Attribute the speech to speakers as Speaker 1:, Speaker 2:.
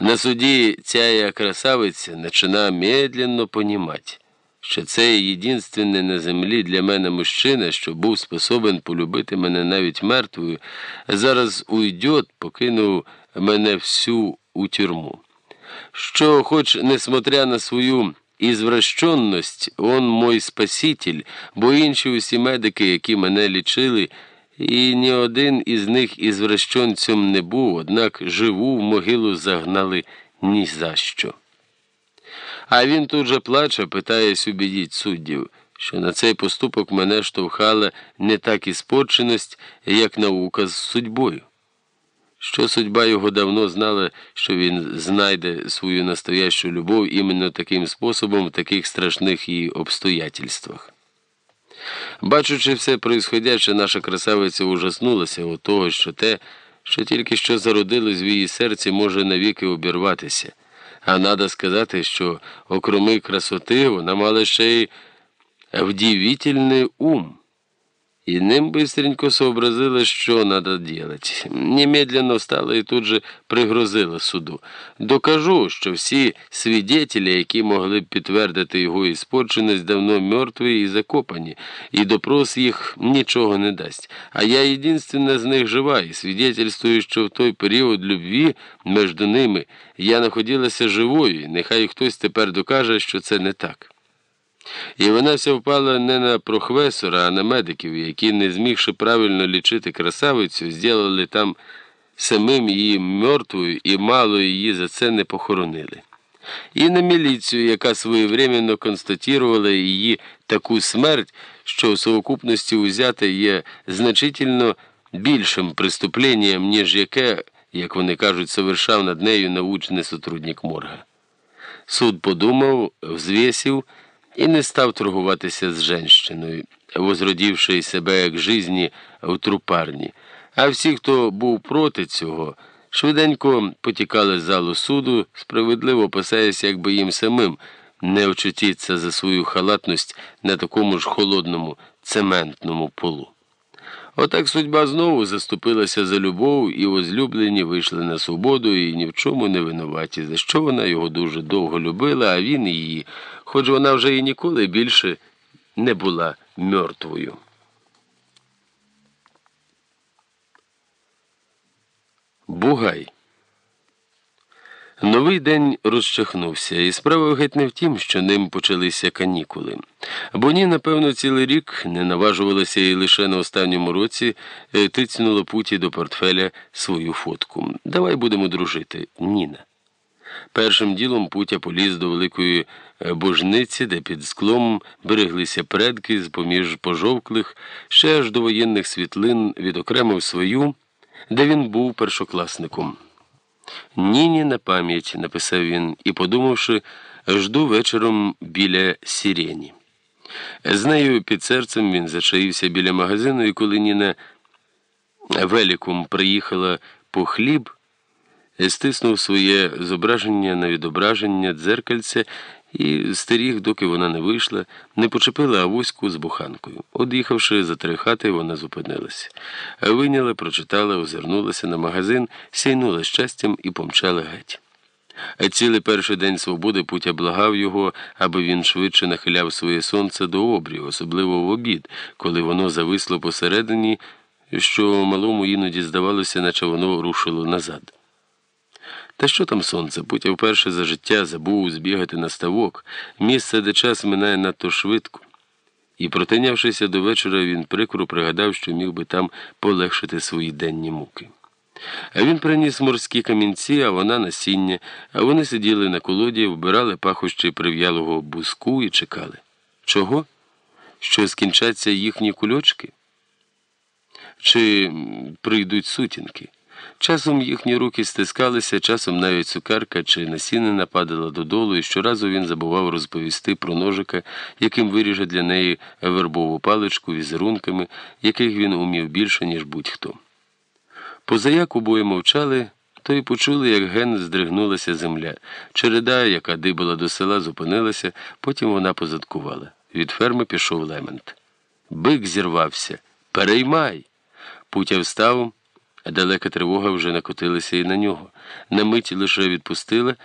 Speaker 1: На суді ця красавиця почина медленно понімати, що це єдинственний на землі для мене мужчина, що був способен полюбити мене навіть мертвою, зараз уйдет, покинув мене всю у тюрму. Що, хоч, несмотря на свою ізвращенность, он мой спаситель, бо інші усі медики, які мене лічили, і ні один із них ізвращенцем не був, однак живу в могилу загнали ні за що. А він тут же плаче, питаєсь убідіть суддів, що на цей поступок мене штовхала не так іспорченість, як наука з судьбою. Що судьба його давно знала, що він знайде свою настоящу любов іменно таким способом в таких страшних її обстоятельствах. Бачучи все происходяще, наша красавиця ужаснулася у того, що те, що тільки що зародилось в її серці, може навіки обірватися. А надо сказати, що, окроми красоти, вона мала ще й вдівітельний ум. И ним быстренько сообразила, що надо делать. Немедленно встала і тут же пригрозила суду. Докажу, що всі свідетелі, які могли б підтвердити його іспорченість, давно мертві і закопані, і допрос їх нічого не дасть. А я єдинственна з них жива, і свідетельствую, що в той період любві між ними я знаходилася живою, нехай хтось тепер докаже, що це не так. І вона вся впала не на прохвесора, а на медиків, які, не змігши правильно лічити красавицю, зробили там самим її мертвою і мало її за це не похоронили. І на міліцію, яка своєвременно констатувала її таку смерть, що в совокупності узяти є значительно більшим преступленням, ніж яке, як вони кажуть, совершав над нею научний сотрудник морга. Суд подумав, взвісив і не став торгуватися з женщиною, возродівши себе як жизні в трупарні. А всі, хто був проти цього, швиденько потікали з залу суду, справедливо опасаясь, якби їм самим не очутіться за свою халатність на такому ж холодному цементному полу. Отак судьба знову заступилася за любов, і возлюблені вийшли на свободу і ні в чому не винуваті, за що вона його дуже довго любила, а він її, хоч вона вже і ніколи більше не була мертвою. Бугай Новий день розчахнувся, і справа геть не в тім, що ним почалися канікули. Бо ні, напевно, цілий рік не наважувалася і лише на останньому році е, тицнула путі до портфеля свою фотку. Давай будемо дружити, Ніна. Першим ділом путя поліз до великої е, божниці, де під склом береглися предки з поміж пожовклих, ще аж до воєнних світлин відокремив свою, де він був першокласником. Ніні на пам'ять, написав він і, подумавши, жду вечором біля сірені. З нею під серцем він зачаївся біля магазину, і коли Ніна веліком приїхала по хліб, стиснув своє зображення на відображення дзеркальця і стеріг, доки вона не вийшла, не почепила авоську з буханкою. Од'їхавши за три хати, вона зупинилася. Виняла, прочитала, озирнулася на магазин, сяйнула щастям і помчала геть. Цілий перший день свободи Путя благав його, аби він швидше нахиляв своє сонце до обрію, особливо в обід, коли воно зависло посередині, що малому іноді здавалося, наче воно рушило назад. Та що там сонце? Путя вперше за життя забув збігати на ставок, місце, де час минає надто швидко. І, протинявшися до вечора, він прикро пригадав, що міг би там полегшити свої денні муки. А він приніс морські камінці, а вона насіння, а вони сиділи на колоді, вбирали пахощі прив'ялого буску і чекали. Чого? Що скінчаться їхні кульочки? Чи прийдуть сутінки? Часом їхні руки стискалися, часом навіть цукерка чи насінина падала додолу, і щоразу він забував розповісти про ножика, яким виріже для неї вербову паличку візерунками, яких він умів більше, ніж будь-хто. Позаяк обоє мовчали, то й почули, як ген здригнулася земля. Череда, яка дибала до села, зупинилася, потім вона позадкувала. Від ферми пішов лемент. Бик зірвався. Переймай. Путя встав далека тривога вже накотилася і на нього. На мить лише відпустила